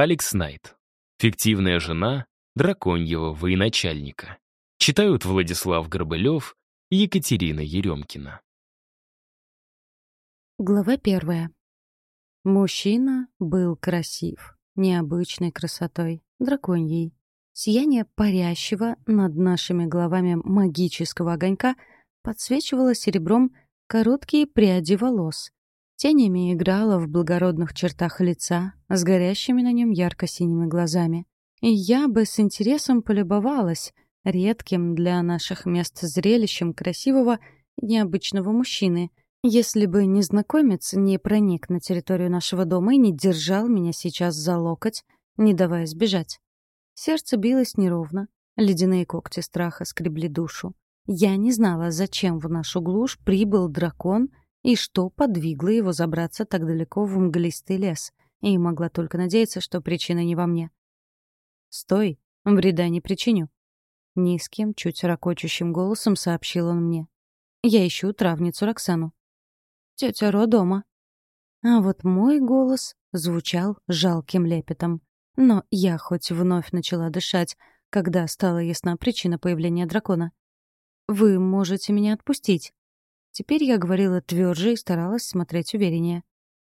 Алекс Найт. Фиктивная жена драконьего военачальника. Читают Владислав Горбылев и Екатерина Еремкина. Глава первая. Мужчина был красив, необычной красотой, драконьей. Сияние парящего над нашими головами магического огонька подсвечивало серебром короткие пряди волос. Тенями играла в благородных чертах лица, с горящими на нем ярко-синими глазами. И я бы с интересом полюбовалась редким для наших мест зрелищем красивого необычного мужчины, если бы незнакомец не проник на территорию нашего дома и не держал меня сейчас за локоть, не давая сбежать. Сердце билось неровно, ледяные когти страха скребли душу. Я не знала, зачем в нашу глушь прибыл дракон и что подвигло его забраться так далеко в мглистый лес, и могла только надеяться, что причина не во мне. «Стой, вреда не причиню», — низким, чуть ракочущим голосом сообщил он мне. «Я ищу травницу Роксану». «Тетя Ро дома». А вот мой голос звучал жалким лепетом. Но я хоть вновь начала дышать, когда стала ясна причина появления дракона. «Вы можете меня отпустить». Теперь я говорила тверже и старалась смотреть увереннее.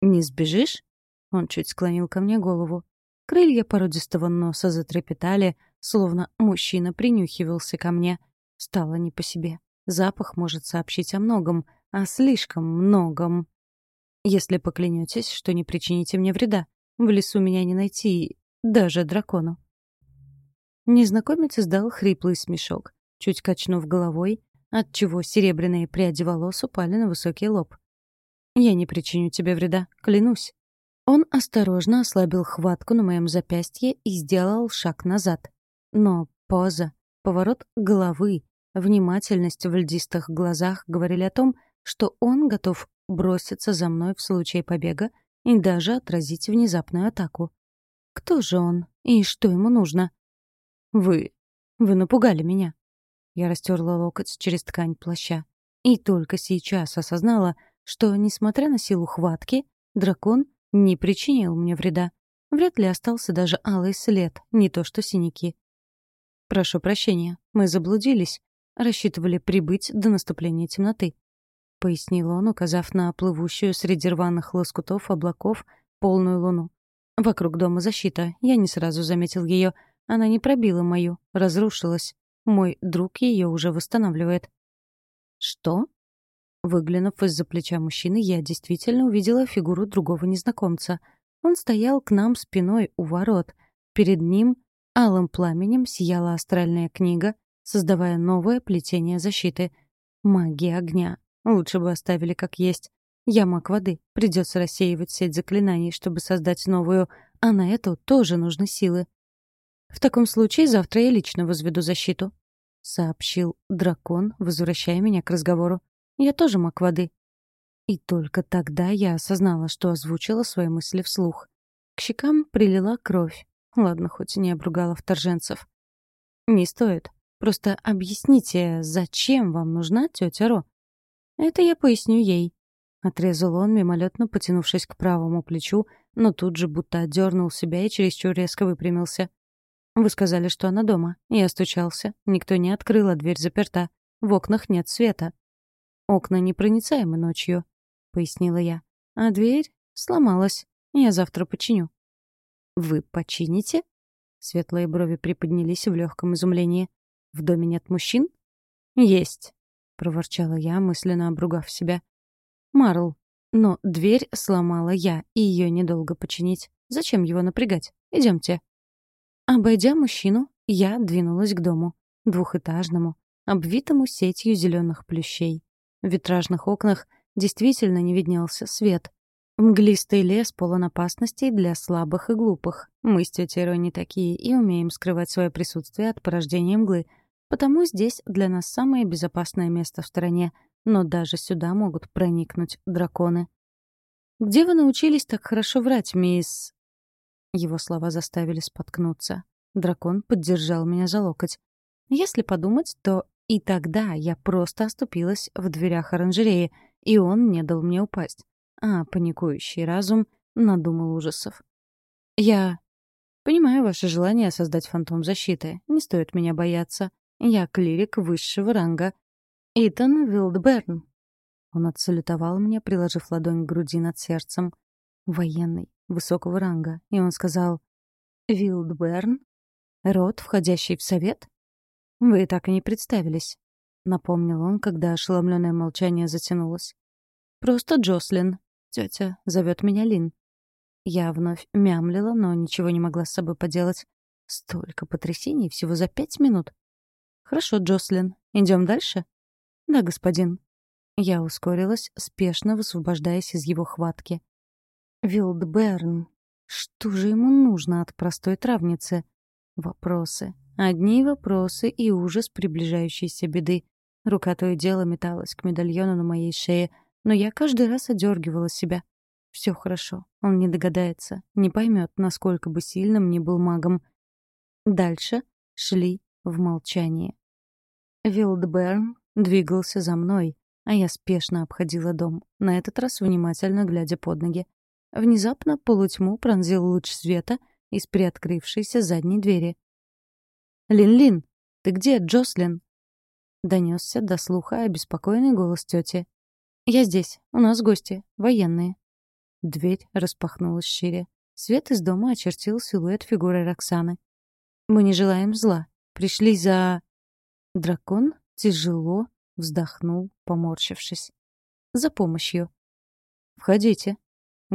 «Не сбежишь?» Он чуть склонил ко мне голову. Крылья породистого носа затрепетали, словно мужчина принюхивался ко мне. Стало не по себе. Запах может сообщить о многом, о слишком многом. Если поклянетесь, что не причините мне вреда, в лесу меня не найти, даже дракону. Незнакомец издал хриплый смешок, чуть качнув головой, отчего серебряные пряди волос упали на высокий лоб. «Я не причиню тебе вреда, клянусь». Он осторожно ослабил хватку на моем запястье и сделал шаг назад. Но поза, поворот головы, внимательность в льдистых глазах говорили о том, что он готов броситься за мной в случае побега и даже отразить внезапную атаку. Кто же он? И что ему нужно? Вы. Вы напугали меня. Я растерла локоть через ткань плаща. И только сейчас осознала, что, несмотря на силу хватки, дракон не причинил мне вреда. Вряд ли остался даже алый след, не то что синяки. «Прошу прощения, мы заблудились. Рассчитывали прибыть до наступления темноты», — пояснил он, указав на плывущую среди рваных лоскутов облаков полную луну. Вокруг дома защита. Я не сразу заметил ее. Она не пробила мою, разрушилась. Мой друг ее уже восстанавливает. Что? Выглянув из-за плеча мужчины, я действительно увидела фигуру другого незнакомца. Он стоял к нам спиной у ворот. Перед ним алым пламенем сияла астральная книга, создавая новое плетение защиты. Магия огня. Лучше бы оставили как есть. Я маг воды. Придется рассеивать сеть заклинаний, чтобы создать новую, а на это тоже нужны силы. В таком случае завтра я лично возведу защиту, — сообщил дракон, возвращая меня к разговору. Я тоже маг воды. И только тогда я осознала, что озвучила свои мысли вслух. К щекам прилила кровь. Ладно, хоть не обругала вторженцев. «Не стоит. Просто объясните, зачем вам нужна тетя Ро?» «Это я поясню ей», Отрезал он, мимолетно потянувшись к правому плечу, но тут же будто отдернул себя и чересчур резко выпрямился. «Вы сказали, что она дома. Я стучался. Никто не открыл, а дверь заперта. В окнах нет света». «Окна непроницаемы ночью», — пояснила я. «А дверь сломалась. Я завтра починю». «Вы почините?» Светлые брови приподнялись в легком изумлении. «В доме нет мужчин?» «Есть», — проворчала я, мысленно обругав себя. Марл. Но дверь сломала я, и ее недолго починить. Зачем его напрягать? Идемте. Обойдя мужчину, я двинулась к дому. Двухэтажному, обвитому сетью зеленых плющей. В витражных окнах действительно не виднелся свет. Мглистый лес полон опасностей для слабых и глупых. Мы с тетей Ро не такие и умеем скрывать свое присутствие от порождения мглы. Потому здесь для нас самое безопасное место в стране — но даже сюда могут проникнуть драконы. «Где вы научились так хорошо врать, мисс...» Его слова заставили споткнуться. Дракон поддержал меня за локоть. Если подумать, то и тогда я просто оступилась в дверях оранжереи, и он не дал мне упасть. А паникующий разум надумал ужасов. «Я... Понимаю ваше желание создать фантом защиты. Не стоит меня бояться. Я клирик высшего ранга. Итан Вилдберн. Он отсалютовал мне, приложив ладонь к груди над сердцем. Военный, высокого ранга. И он сказал «Вилдберн? Род, входящий в совет?» «Вы так и не представились», — напомнил он, когда ошеломленное молчание затянулось. «Просто Джослин. Тетя зовет меня Лин». Я вновь мямлила, но ничего не могла с собой поделать. Столько потрясений всего за пять минут. «Хорошо, Джослин. Идем дальше?» «Да, господин». Я ускорилась, спешно высвобождаясь из его хватки. «Вилдберн. Что же ему нужно от простой травницы?» Вопросы. Одни вопросы и ужас приближающейся беды. Рука то и дело металась к медальону на моей шее, но я каждый раз одергивала себя. Все хорошо. Он не догадается, не поймет, насколько бы сильным ни был магом. Дальше шли в молчании. Вилдберн двигался за мной, а я спешно обходила дом, на этот раз внимательно глядя под ноги. Внезапно полутьму пронзил луч света из приоткрывшейся задней двери. «Лин-Лин, ты где, Джослин?» Донесся до слуха обеспокоенный голос тети. «Я здесь. У нас гости. Военные». Дверь распахнулась шире. Свет из дома очертил силуэт фигуры Роксаны. «Мы не желаем зла. Пришли за...» Дракон тяжело вздохнул, поморщившись. «За помощью». «Входите», —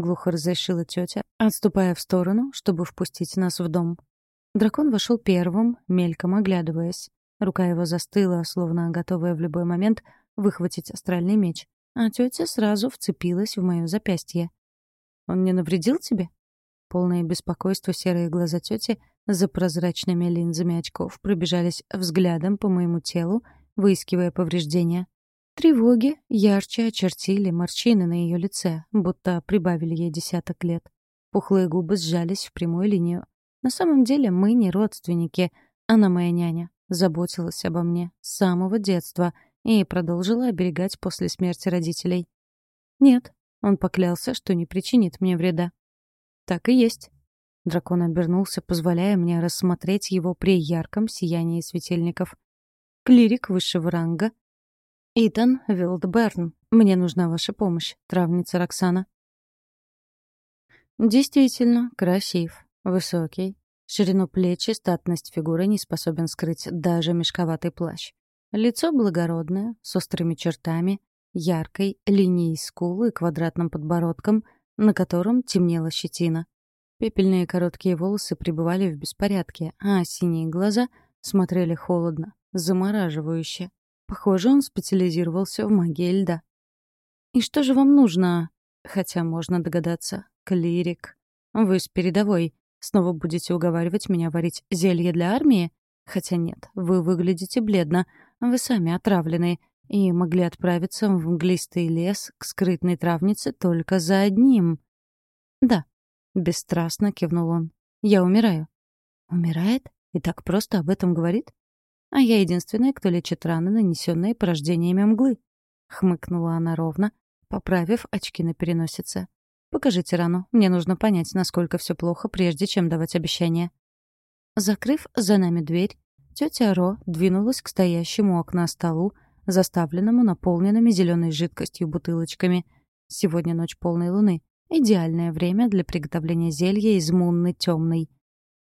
глухо разрешила тетя, отступая в сторону, чтобы впустить нас в дом. Дракон вошел первым, мельком оглядываясь. Рука его застыла, словно готовая в любой момент выхватить астральный меч, а тетя сразу вцепилась в мое запястье. «Он не навредил тебе?» Полное беспокойство серые глаза тети за прозрачными линзами очков пробежались взглядом по моему телу, выискивая повреждения. Тревоги ярче очертили морщины на ее лице, будто прибавили ей десяток лет. Пухлые губы сжались в прямую линию. На самом деле мы не родственники. Она моя няня. Заботилась обо мне с самого детства и продолжила оберегать после смерти родителей. Нет, он поклялся, что не причинит мне вреда. Так и есть. Дракон обернулся, позволяя мне рассмотреть его при ярком сиянии светильников. Клирик высшего ранга. Итан Вилдберн. Мне нужна ваша помощь, травница Роксана. Действительно, красив, высокий. Ширину плеч и статность фигуры не способен скрыть даже мешковатый плащ. Лицо благородное, с острыми чертами, яркой линией скулы и квадратным подбородком, на котором темнела щетина. Пепельные короткие волосы пребывали в беспорядке, а синие глаза смотрели холодно, замораживающе. Похоже, он специализировался в магии льда. «И что же вам нужно?» Хотя можно догадаться. Клирик. Вы с передовой. Снова будете уговаривать меня варить зелье для армии? Хотя нет, вы выглядите бледно. Вы сами отравлены. И могли отправиться в мглистый лес к скрытной травнице только за одним. Да, Бесстрастно кивнул он. «Я умираю». «Умирает? И так просто об этом говорит?» «А я единственная, кто лечит раны, нанесенные порождениями мглы», — хмыкнула она ровно, поправив очки на переносице. «Покажите рану. Мне нужно понять, насколько все плохо, прежде чем давать обещания». Закрыв за нами дверь, тетя Ро двинулась к стоящему окна столу, заставленному наполненными зеленой жидкостью бутылочками. Сегодня ночь полной луны. Идеальное время для приготовления зелья из мунны темной.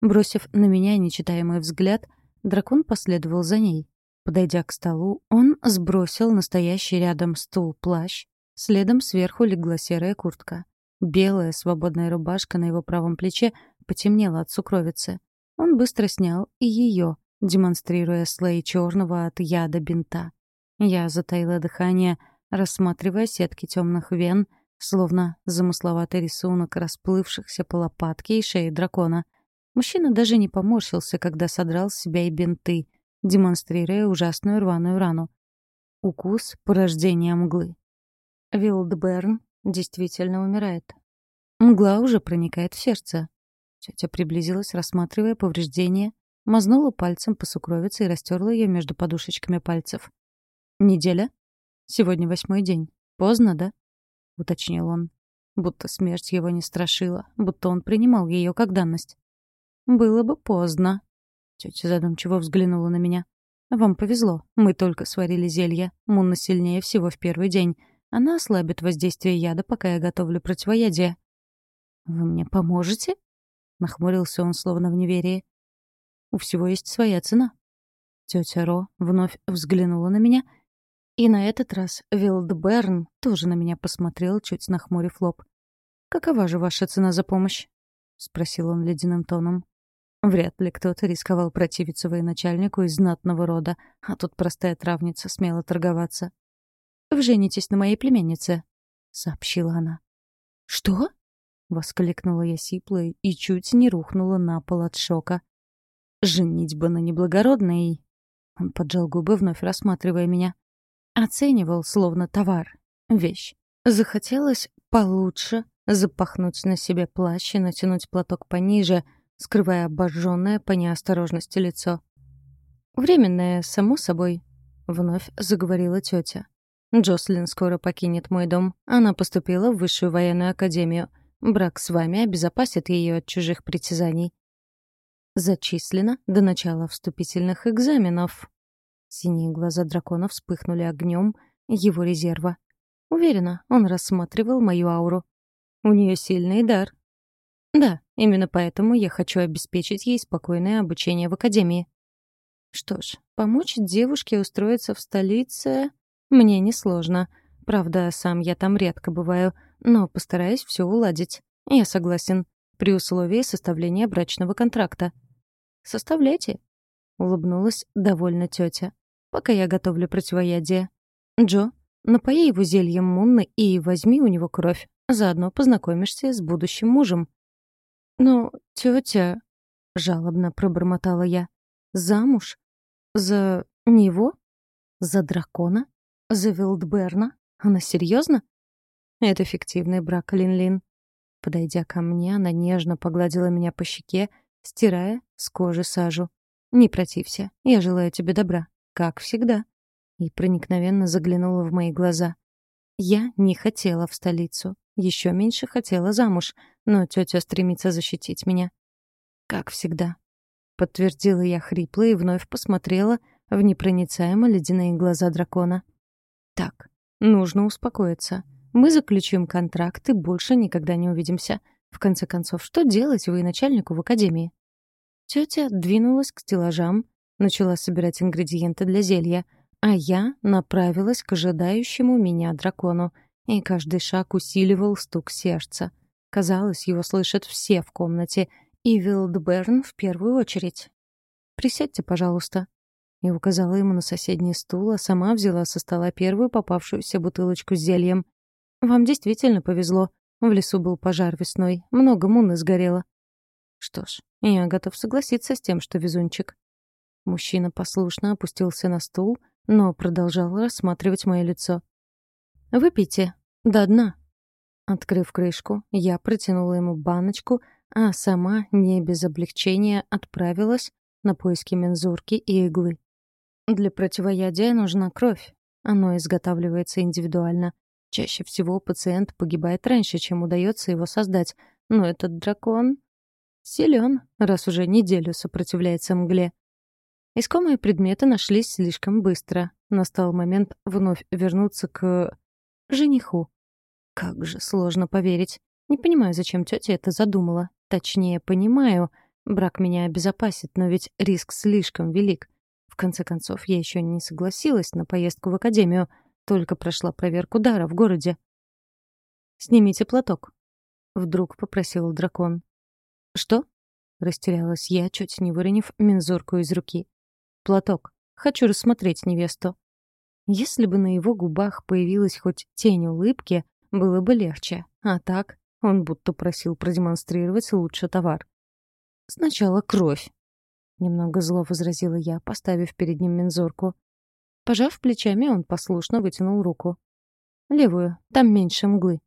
Бросив на меня нечитаемый взгляд, дракон последовал за ней. Подойдя к столу, он сбросил настоящий рядом стул плащ. Следом сверху легла серая куртка. Белая свободная рубашка на его правом плече потемнела от сукровицы. Он быстро снял и ее, демонстрируя слои черного от яда бинта. Я затаила дыхание, рассматривая сетки темных вен — словно замысловатый рисунок расплывшихся по лопатке и шее дракона. Мужчина даже не поморщился, когда содрал с себя и бинты, демонстрируя ужасную рваную рану. Укус порождения мглы. Вилдберн действительно умирает. Мгла уже проникает в сердце. Тетя приблизилась, рассматривая повреждения, мазнула пальцем по сукровице и растерла ее между подушечками пальцев. «Неделя? Сегодня восьмой день. Поздно, да?» — уточнил он. Будто смерть его не страшила, будто он принимал ее как данность. Было бы поздно. Тетя задумчиво взглянула на меня. «Вам повезло. Мы только сварили зелье. Мунна сильнее всего в первый день. Она ослабит воздействие яда, пока я готовлю противоядие». «Вы мне поможете?» — нахмурился он, словно в неверии. «У всего есть своя цена». Тетя Ро вновь взглянула на меня, и на этот раз Вилдберн тоже на меня посмотрел, чуть нахмурив лоб. «Какова же ваша цена за помощь?» — спросил он ледяным тоном. Вряд ли кто-то рисковал противиться военачальнику из знатного рода, а тут простая травница смела торговаться. «Вы женитесь на моей племяннице», — сообщила она. «Что?» — воскликнула я сипло и чуть не рухнула на пол от шока. «Женитьба на неблагородной...» Он поджал губы, вновь рассматривая меня. Оценивал, словно товар, вещь. Захотелось получше запахнуть на себе плащ и натянуть платок пониже — скрывая обожженное по неосторожности лицо. «Временное, само собой», — вновь заговорила тетя. «Джослин скоро покинет мой дом. Она поступила в высшую военную академию. Брак с вами обезопасит ее от чужих притязаний». «Зачислено до начала вступительных экзаменов». Синие глаза дракона вспыхнули огнем его резерва. Уверена, он рассматривал мою ауру. У нее сильный дар, да, именно поэтому я хочу обеспечить ей спокойное обучение в академии. Что ж, помочь девушке устроиться в столице мне несложно. Правда, сам я там редко бываю, но постараюсь все уладить. Я согласен, при условии составления брачного контракта. «Составляйте», — улыбнулась довольно тетя. «Пока я готовлю противоядие. Джо, напои его зельем Мунны и возьми у него кровь. Заодно познакомишься с будущим мужем». «Ну, тетя...» — жалобно пробормотала я. «Замуж? За него? За дракона? За Вилдберна? Она серьезно? «Это фиктивный брак, Лин-Лин». Подойдя ко мне, она нежно погладила меня по щеке, стирая с кожи сажу. «Не протився. Я желаю тебе добра. Как всегда». И проникновенно заглянула в мои глаза. Я не хотела в столицу. Еще меньше хотела замуж, но тетя стремится защитить меня. Как всегда. Подтвердила я хрипло и вновь посмотрела в непроницаемо ледяные глаза дракона. Так, нужно успокоиться. Мы заключим контракт и больше никогда не увидимся. В конце концов, что делать вы начальнику в академии? Тетя двинулась к стеллажам, начала собирать ингредиенты для зелья, а я направилась к ожидающему меня дракону — и каждый шаг усиливал стук сердца. Казалось, его слышат все в комнате, и Вилдберн в первую очередь. «Присядьте, пожалуйста», и указала ему на соседний стул, а сама взяла со стола первую попавшуюся бутылочку с зельем. «Вам действительно повезло. В лесу был пожар весной, много муны сгорело». «Что ж, я готов согласиться с тем, что везунчик». Мужчина послушно опустился на стул, но продолжал рассматривать мое лицо. «Выпейте. До дна». Открыв крышку, я протянула ему баночку, а сама, не без облегчения, отправилась на поиски мензурки и иглы. Для противоядия нужна кровь. Оно изготавливается индивидуально. Чаще всего пациент погибает раньше, чем удается его создать. Но этот дракон силен, раз уже неделю сопротивляется мгле. Искомые предметы нашлись слишком быстро. Настал момент вновь вернуться к жениху. Как же сложно поверить. Не понимаю, зачем тетя это задумала. Точнее, понимаю, брак меня обезопасит, но ведь риск слишком велик. В конце концов, я еще не согласилась на поездку в академию, только прошла проверку дара в городе. «Снимите платок», — вдруг попросил дракон. «Что?» — растерялась я, чуть не выронив мензурку из руки. «Платок. Хочу рассмотреть невесту». Если бы на его губах появилась хоть тень улыбки, было бы легче. А так он будто просил продемонстрировать лучший товар. «Сначала кровь», — немного зло возразила я, поставив перед ним мензурку. Пожав плечами, он послушно вытянул руку. «Левую, там меньше мглы».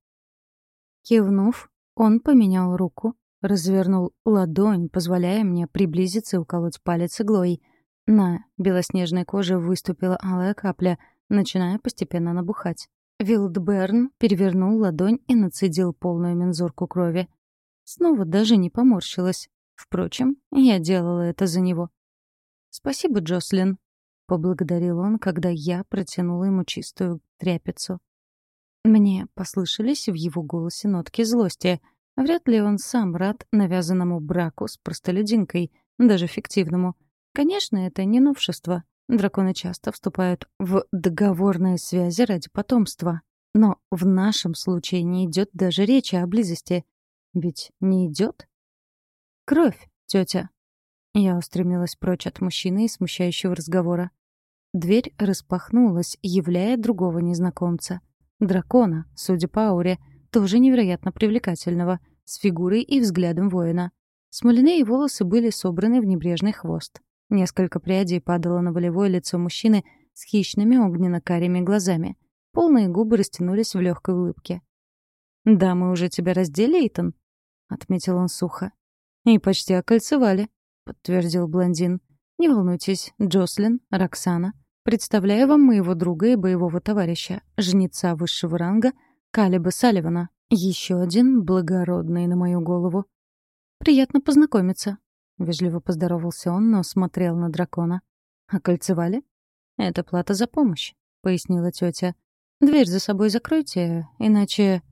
Кивнув, он поменял руку, развернул ладонь, позволяя мне приблизиться и уколоть палец иглой. На белоснежной коже выступила алая капля — начиная постепенно набухать. Вилдберн перевернул ладонь и нацедил полную мензурку крови. Снова даже не поморщилась. Впрочем, я делала это за него. «Спасибо, Джослин», — поблагодарил он, когда я протянула ему чистую тряпицу. Мне послышались в его голосе нотки злости. Вряд ли он сам рад навязанному браку с простолюдинкой, даже фиктивному. Конечно, это не новшество. Драконы часто вступают в договорные связи ради потомства. Но в нашем случае не идет даже речи о близости. Ведь не идет? Кровь, тетя. Я устремилась прочь от мужчины и смущающего разговора. Дверь распахнулась, являя другого незнакомца. Дракона, судя по ауре, тоже невероятно привлекательного, с фигурой и взглядом воина. Смоляные волосы были собраны в небрежный хвост. Несколько прядей падало на волевое лицо мужчины с хищными огненно-карими глазами. Полные губы растянулись в легкой улыбке. «Да, мы уже тебя раздели, Итан?» — отметил он сухо. «И почти окольцевали», — подтвердил блондин. «Не волнуйтесь, Джослин, Роксана. Представляю вам моего друга и боевого товарища, жнеца высшего ранга Калиба Салливана. Еще один благородный на мою голову. Приятно познакомиться». Вежливо поздоровался он, но смотрел на дракона. «Окольцевали?» «Это плата за помощь», — пояснила тетя. Дверь за собой закройте, иначе...»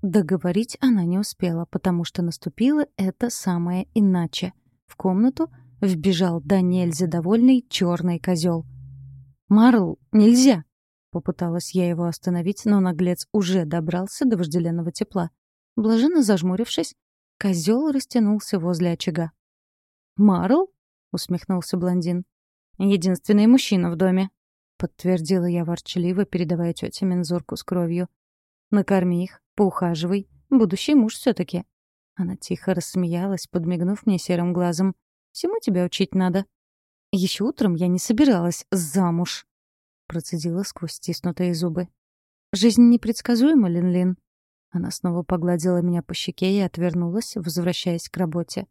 Договорить она не успела, потому что наступило это самое «иначе». В комнату вбежал до нельзя довольный черный козел. «Марл, нельзя!» Попыталась я его остановить, но наглец уже добрался до вожделенного тепла. Блаженно зажмурившись, козел растянулся возле очага. «Марл?» — усмехнулся блондин. «Единственный мужчина в доме», подтвердила я ворчливо, передавая тете мензурку с кровью. «Накорми их, поухаживай. Будущий муж все таки Она тихо рассмеялась, подмигнув мне серым глазом. «Всему тебя учить надо». Еще утром я не собиралась замуж», — процедила сквозь стиснутые зубы. «Жизнь непредсказуема, Лин-Лин». Она снова погладила меня по щеке и отвернулась, возвращаясь к работе.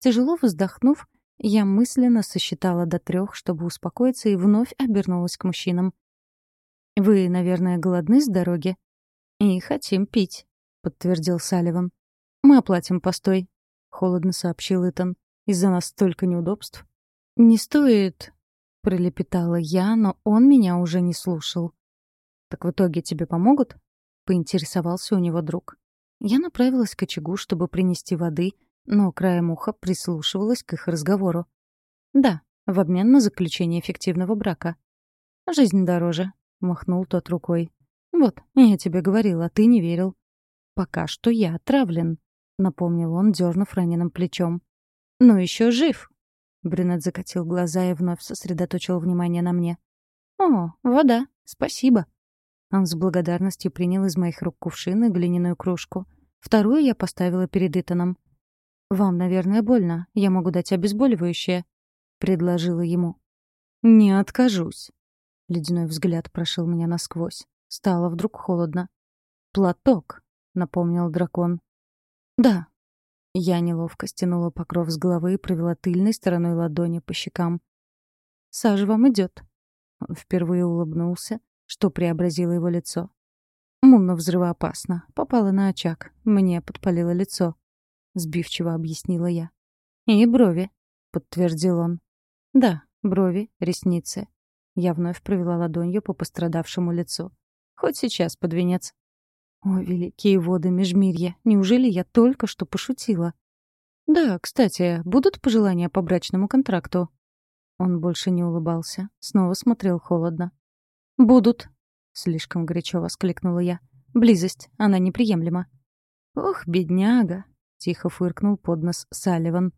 Тяжело вздохнув, я мысленно сосчитала до трех, чтобы успокоиться, и вновь обернулась к мужчинам. «Вы, наверное, голодны с дороги?» «И хотим пить», — подтвердил Салливан. «Мы оплатим постой», — холодно сообщил Итан. «Из-за нас столько неудобств». «Не стоит», — пролепетала я, но он меня уже не слушал. «Так в итоге тебе помогут?» — поинтересовался у него друг. Я направилась к очагу, чтобы принести воды — но краем уха прислушивалась к их разговору. «Да, в обмен на заключение эффективного брака». «Жизнь дороже», — махнул тот рукой. «Вот, я тебе говорил, а ты не верил». «Пока что я отравлен», — напомнил он, дернув раненым плечом. «Но еще жив». Брюнет закатил глаза и вновь сосредоточил внимание на мне. «О, вода, спасибо». Он с благодарностью принял из моих рук кувшин и глиняную кружку. Вторую я поставила перед Итаном. «Вам, наверное, больно. Я могу дать обезболивающее», — предложила ему. «Не откажусь». Ледяной взгляд прошил меня насквозь. Стало вдруг холодно. «Платок», — напомнил дракон. «Да». Я неловко стянула покров с головы и провела тыльной стороной ладони по щекам. «Сажа вам идет. Он впервые улыбнулся, что преобразило его лицо. Мунна взрывоопасно. Попала на очаг. Мне подпалило лицо. — сбивчиво объяснила я. «И брови», — подтвердил он. «Да, брови, ресницы». Я вновь провела ладонью по пострадавшему лицу. «Хоть сейчас под венец». «О, великие воды межмирья! Неужели я только что пошутила?» «Да, кстати, будут пожелания по брачному контракту?» Он больше не улыбался, снова смотрел холодно. «Будут!» — слишком горячо воскликнула я. «Близость, она неприемлема». «Ох, бедняга!» Тихо фыркнул под нос Салливан.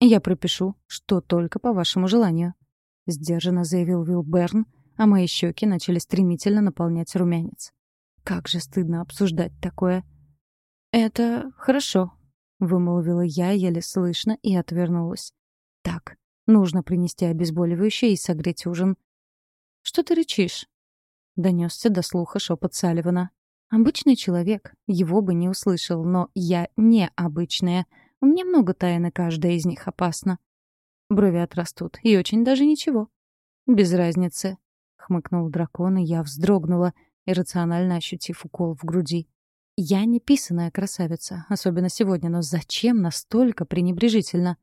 «Я пропишу, что только по вашему желанию», — сдержанно заявил Вилл Берн, а мои щеки начали стремительно наполнять румянец. «Как же стыдно обсуждать такое!» «Это хорошо», — вымолвила я еле слышно и отвернулась. «Так, нужно принести обезболивающее и согреть ужин». «Что ты рычишь?» — донесся до слуха шепот Салливана. Обычный человек, его бы не услышал, но я необычная. У меня много тайн, и каждая из них опасна. Брови отрастут, и очень даже ничего. Без разницы. Хмыкнул дракон, и я вздрогнула, иррационально ощутив укол в груди. Я не писаная красавица, особенно сегодня, но зачем настолько пренебрежительно?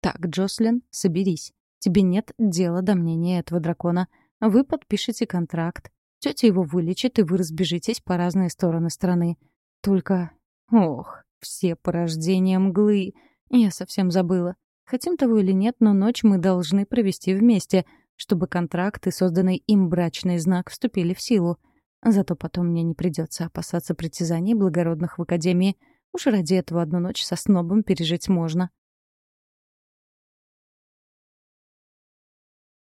«Так, Джослин, соберись. Тебе нет дела до мнения этого дракона. Вы подпишете контракт. Тетя его вылечит, и вы разбежитесь по разные стороны страны. Только... Ох, все порождения мглы. Я совсем забыла. Хотим того или нет, но ночь мы должны провести вместе, чтобы контракт и созданный им брачный знак вступили в силу. Зато потом мне не придется опасаться притязаний благородных в Академии. Уж ради этого одну ночь со снобом пережить можно.